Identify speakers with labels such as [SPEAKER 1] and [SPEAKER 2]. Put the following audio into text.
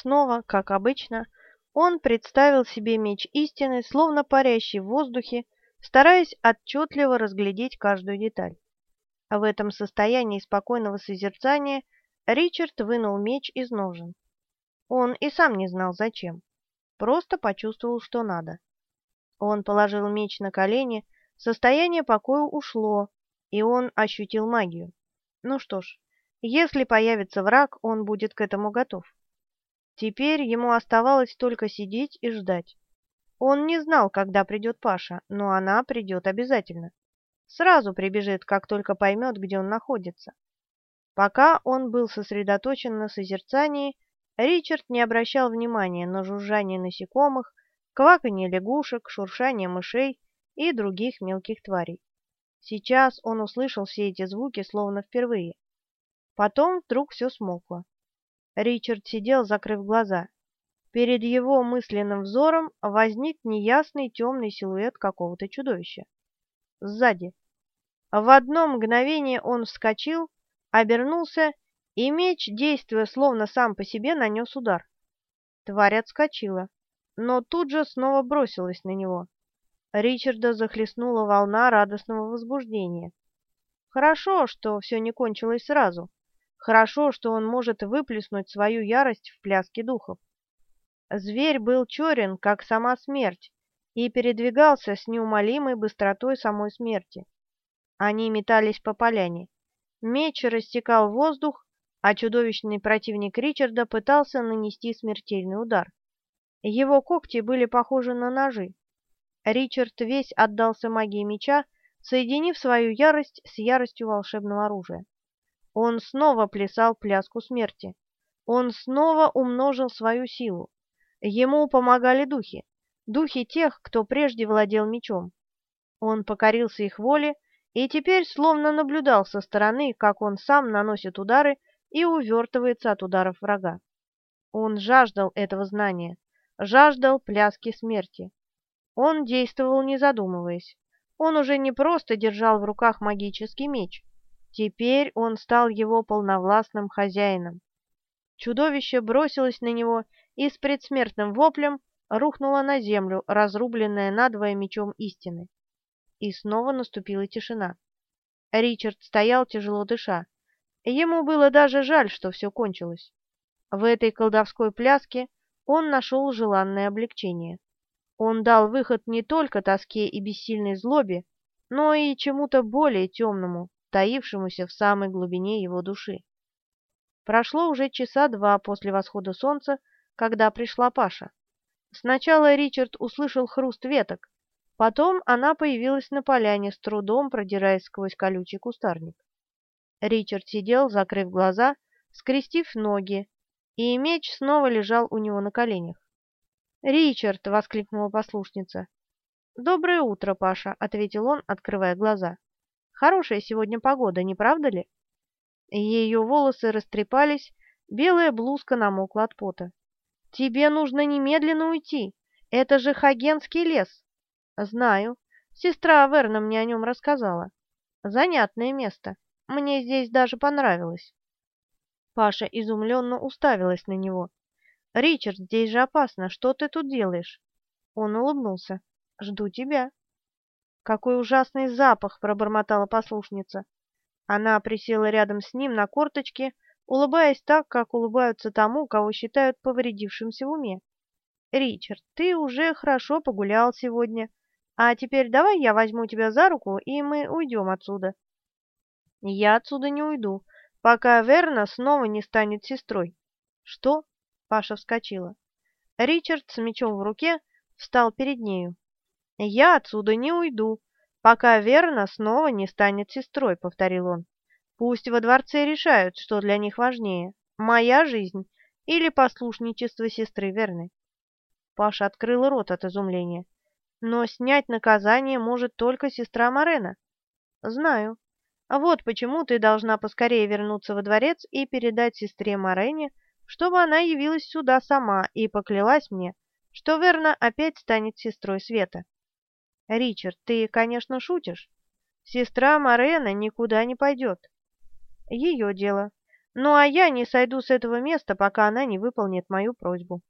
[SPEAKER 1] снова, как обычно, он представил себе меч истины, словно парящий в воздухе, стараясь отчетливо разглядеть каждую деталь. А в этом состоянии спокойного созерцания Ричард вынул меч из ножен. Он и сам не знал зачем, просто почувствовал, что надо. Он положил меч на колени, состояние покоя ушло, и он ощутил магию. Ну что ж, если появится враг, он будет к этому готов. Теперь ему оставалось только сидеть и ждать. Он не знал, когда придет Паша, но она придет обязательно. Сразу прибежит, как только поймет, где он находится. Пока он был сосредоточен на созерцании, Ричард не обращал внимания на жужжание насекомых, кваканье лягушек, шуршание мышей и других мелких тварей. Сейчас он услышал все эти звуки словно впервые. Потом вдруг все смолкло. Ричард сидел, закрыв глаза. Перед его мысленным взором возник неясный темный силуэт какого-то чудовища. Сзади. В одно мгновение он вскочил, обернулся, и меч, действуя словно сам по себе, нанес удар. Тварь отскочила, но тут же снова бросилась на него. Ричарда захлестнула волна радостного возбуждения. Хорошо, что все не кончилось сразу. Хорошо, что он может выплеснуть свою ярость в пляске духов. Зверь был черен, как сама смерть, и передвигался с неумолимой быстротой самой смерти. Они метались по поляне. Меч растекал воздух, а чудовищный противник Ричарда пытался нанести смертельный удар. Его когти были похожи на ножи. Ричард весь отдался магии меча, соединив свою ярость с яростью волшебного оружия. Он снова плясал пляску смерти. Он снова умножил свою силу. Ему помогали духи, духи тех, кто прежде владел мечом. Он покорился их воле и теперь словно наблюдал со стороны, как он сам наносит удары и увертывается от ударов врага. Он жаждал этого знания, жаждал пляски смерти. Он действовал не задумываясь. Он уже не просто держал в руках магический меч. Теперь он стал его полновластным хозяином. Чудовище бросилось на него и с предсмертным воплем рухнуло на землю, разрубленное надвое мечом истины. И снова наступила тишина. Ричард стоял, тяжело дыша. Ему было даже жаль, что все кончилось. В этой колдовской пляске он нашел желанное облегчение. Он дал выход не только тоске и бессильной злобе, но и чему-то более темному, таившемуся в самой глубине его души. Прошло уже часа два после восхода солнца, когда пришла Паша. Сначала Ричард услышал хруст веток, потом она появилась на поляне, с трудом продираясь сквозь колючий кустарник. Ричард сидел, закрыв глаза, скрестив ноги, и меч снова лежал у него на коленях. «Ричард!» — воскликнула послушница. «Доброе утро, Паша!» — ответил он, открывая глаза. Хорошая сегодня погода, не правда ли? Ее волосы растрепались, белая блузка намокла от пота. Тебе нужно немедленно уйти. Это же Хагенский лес. Знаю. Сестра Верна мне о нем рассказала. Занятное место. Мне здесь даже понравилось. Паша изумленно уставилась на него. «Ричард, здесь же опасно. Что ты тут делаешь?» Он улыбнулся. «Жду тебя». «Какой ужасный запах!» — пробормотала послушница. Она присела рядом с ним на корточке, улыбаясь так, как улыбаются тому, кого считают повредившимся в уме. «Ричард, ты уже хорошо погулял сегодня, а теперь давай я возьму тебя за руку, и мы уйдем отсюда». «Я отсюда не уйду, пока Верна снова не станет сестрой». «Что?» — Паша вскочила. Ричард с мечом в руке встал перед нею. «Я отсюда не уйду, пока Верна снова не станет сестрой», — повторил он. «Пусть во дворце решают, что для них важнее, моя жизнь или послушничество сестры Верны». Паша открыла рот от изумления. «Но снять наказание может только сестра Морена». «Знаю. Вот почему ты должна поскорее вернуться во дворец и передать сестре Морене, чтобы она явилась сюда сама и поклялась мне, что Верна опять станет сестрой Света». Ричард, ты, конечно, шутишь. Сестра Морена никуда не пойдет. Ее дело. Ну, а я не сойду с этого места, пока она не выполнит мою просьбу.